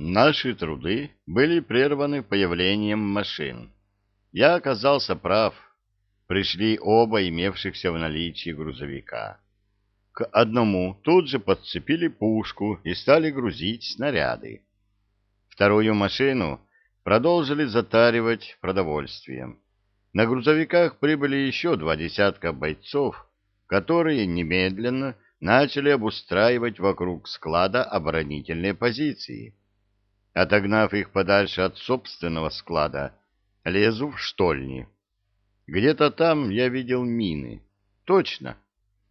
Наши труды были прерваны появлением машин. Я оказался прав. Пришли оба имевшихся в наличии грузовика. К одному тут же подцепили пушку и стали грузить снаряды. Вторую машину продолжили затаривать продовольствием. На грузовиках прибыли еще два десятка бойцов, которые немедленно начали обустраивать вокруг склада оборонительные позиции. Отогнав их подальше от собственного склада, лезу в штольни. Где-то там я видел мины. Точно.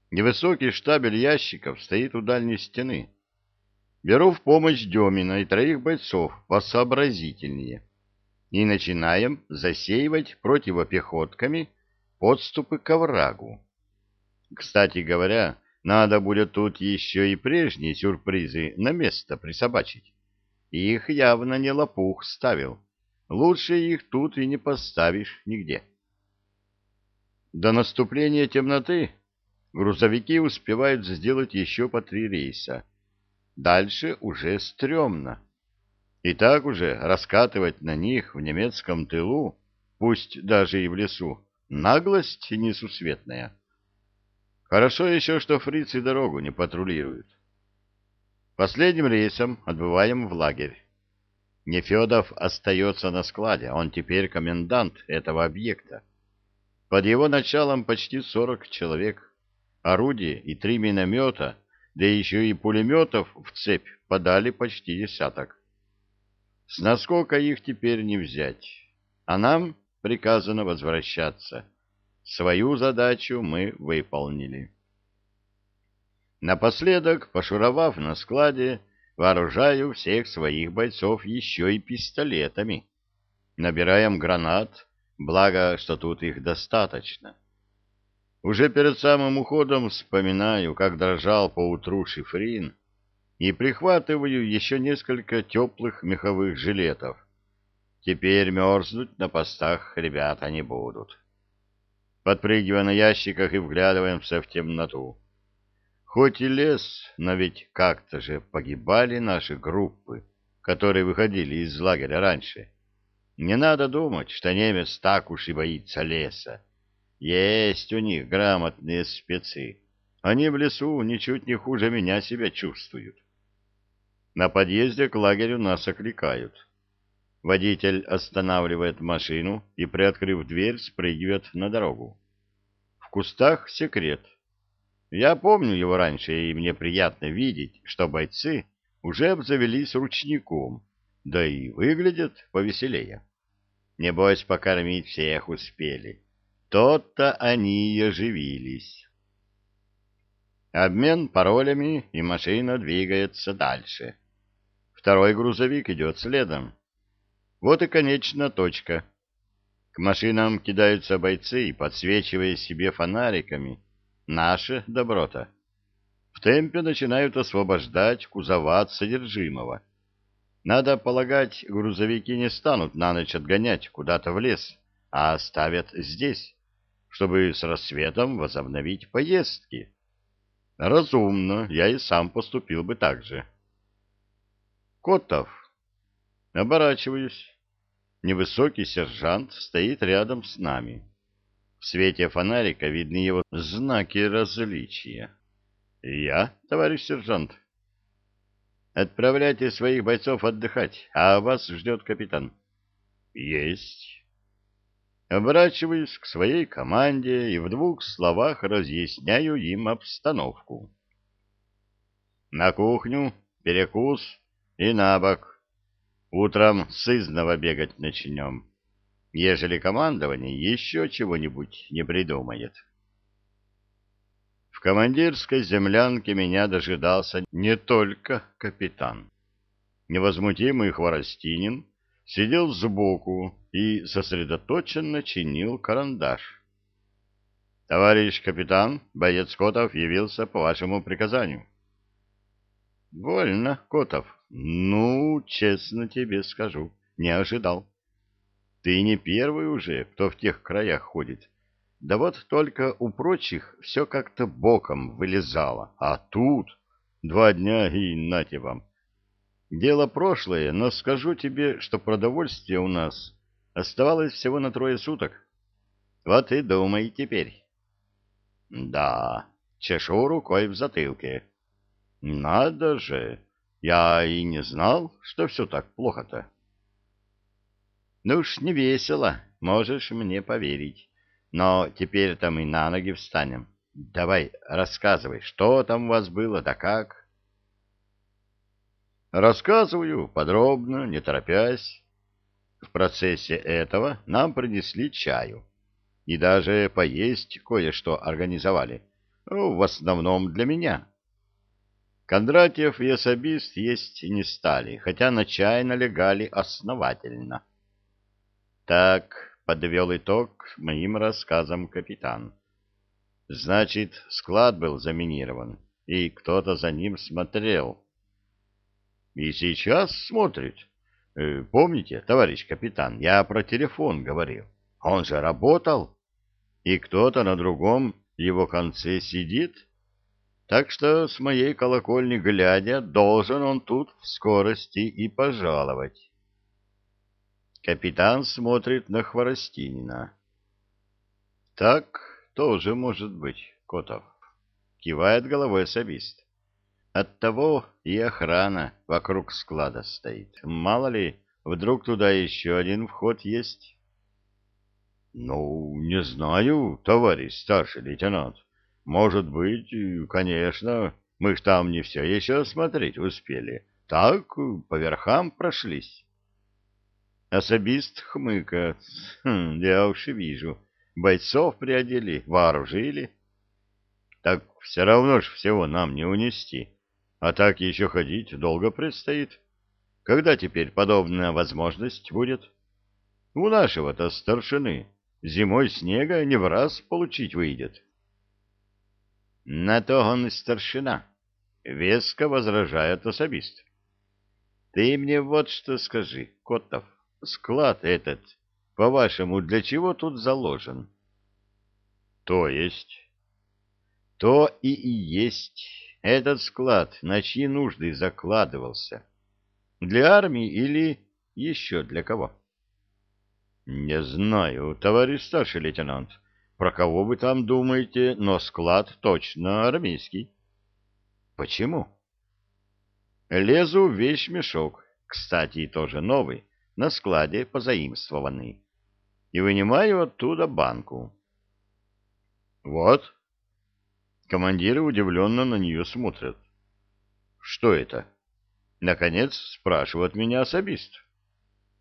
Невысокий штабель ящиков стоит у дальней стены. Беру в помощь Демина и троих бойцов посообразительнее. И начинаем засеивать противопехотками подступы к оврагу. Кстати говоря, надо будет тут еще и прежние сюрпризы на место присобачить. Их явно не лопух ставил. Лучше их тут и не поставишь нигде. До наступления темноты грузовики успевают сделать еще по три рейса. Дальше уже стрёмно. И так уже раскатывать на них в немецком тылу, пусть даже и в лесу, наглость несусветная. Хорошо еще, что фрицы дорогу не патрулируют. Последним рейсом отбываем в лагерь. Нефедов остается на складе, он теперь комендант этого объекта. Под его началом почти сорок человек, орудие и три миномета, да еще и пулеметов в цепь подали почти десяток. С насколько их теперь не взять, а нам приказано возвращаться. Свою задачу мы выполнили. Напоследок, пошуровав на складе, вооружаю всех своих бойцов еще и пистолетами. Набираем гранат, благо, что тут их достаточно. Уже перед самым уходом вспоминаю, как дрожал поутру шифрин, и прихватываю еще несколько теплых меховых жилетов. Теперь мерзнуть на постах ребята не будут подпрыгивая на ящиках и вглядываемся в темноту. Хоть и лес, но ведь как-то же погибали наши группы, которые выходили из лагеря раньше. Не надо думать, что немец так уж и боится леса. Есть у них грамотные спецы. Они в лесу ничуть не хуже меня себя чувствуют. На подъезде к лагерю нас окликают. Водитель останавливает машину и, приоткрыв дверь, спрыгивает на дорогу. В кустах секрет. Я помню его раньше, и мне приятно видеть, что бойцы уже обзавелись ручником, да и выглядят повеселее. Небось, покормить всех успели. Тот-то они и оживились. Обмен паролями, и машина двигается дальше. Второй грузовик идет следом. Вот и конечная точка. К машинам кидаются бойцы, подсвечивая себе фонариками. Наше доброта. В темпе начинают освобождать кузова от содержимого. Надо полагать, грузовики не станут на ночь отгонять куда-то в лес, а оставят здесь, чтобы с рассветом возобновить поездки. Разумно, я и сам поступил бы так же. Котов. Оборачиваюсь. Невысокий сержант стоит рядом с нами. В свете фонарика видны его знаки различия. «Я, товарищ сержант?» «Отправляйте своих бойцов отдыхать, а вас ждет капитан». «Есть». Оборачиваюсь к своей команде и в двух словах разъясняю им обстановку. На кухню, перекус и на бок Утром сызново бегать начнем, ежели командование еще чего-нибудь не придумает. В командирской землянке меня дожидался не только капитан. Невозмутимый Хворостинин сидел сбоку и сосредоточенно чинил карандаш. — Товарищ капитан, боец Котов явился по вашему приказанию. — Вольно, Котов, ну, честно тебе скажу, не ожидал. Ты не первый уже, кто в тех краях ходит. Да вот только у прочих все как-то боком вылезало, а тут два дня и нате вам. Дело прошлое, но скажу тебе, что продовольствие у нас оставалось всего на трое суток. Вот и думай теперь. Да, чешу рукой в затылке. Надо же, я и не знал, что все так плохо-то. Ну уж не весело, можешь мне поверить. Но теперь-то мы на ноги встанем. Давай, рассказывай, что там у вас было, да как? Рассказываю подробно, не торопясь. В процессе этого нам принесли чаю. И даже поесть кое-что организовали. Ну, в основном для меня. Кондратьев и особист есть не стали, хотя на чай налегали основательно. Так подвел итог моим рассказам капитан. Значит, склад был заминирован, и кто-то за ним смотрел. И сейчас смотрит. Э, помните, товарищ капитан, я про телефон говорил. Он же работал, и кто-то на другом его конце сидит. Так что с моей колокольни глядя, должен он тут в скорости и пожаловать. Капитан смотрит на Хворостинина. Так тоже может быть, Котов. Кивает головой особист. Оттого и охрана вокруг склада стоит. Мало ли, вдруг туда еще один вход есть? Ну, не знаю, товарищ старший лейтенант. Может быть, конечно, мы ж там не все еще смотреть успели. Так, по верхам прошлись. Особист хмыкает. Хм, я уж и вижу. Бойцов приодели, вооружили. Так все равно ж всего нам не унести. А так еще ходить долго предстоит. Когда теперь подобная возможность будет? У нашего-то старшины зимой снега не в раз получить выйдет. На то он и старшина. Веско возражает особист. Ты мне вот что скажи, Котов, склад этот, по-вашему, для чего тут заложен? То есть? То и есть. Этот склад на чьи нужды закладывался? Для армии или еще для кого? Не знаю, товарищ старший лейтенант. Про кого вы там думаете, но склад точно армейский. Почему? Лезу в вещмешок, кстати, тоже новый, на складе позаимствованный, и вынимаю оттуда банку. Вот. Командиры удивленно на нее смотрят. Что это? Наконец спрашивает меня особист.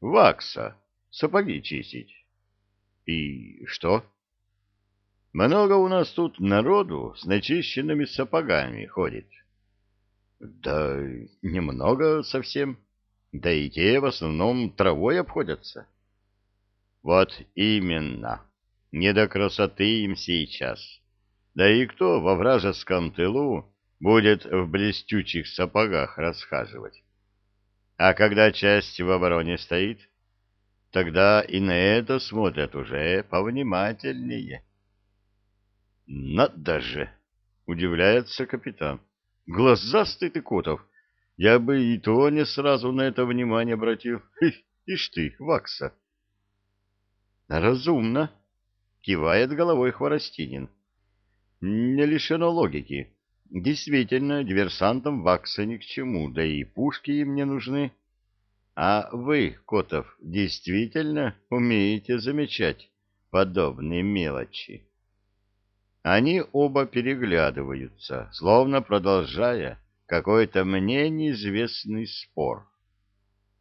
Вакса. Сапоги чистить. И что? Много у нас тут народу с начищенными сапогами ходит. Да немного совсем. Да и те в основном травой обходятся. Вот именно. Не до красоты им сейчас. Да и кто во вражеском тылу будет в блестючих сапогах расхаживать? А когда часть в обороне стоит, тогда и на это смотрят уже повнимательнее. Надо же! — удивляется капитан. — Глазастый ты, Котов! Я бы и то не сразу на это внимание обратил. Ишь ты, Вакса! — Разумно! — кивает головой Хворостинин. — Не лишено логики. Действительно, диверсантам Вакса ни к чему, да и пушки им не нужны. А вы, Котов, действительно умеете замечать подобные мелочи? Они оба переглядываются, словно продолжая какой-то мне неизвестный спор.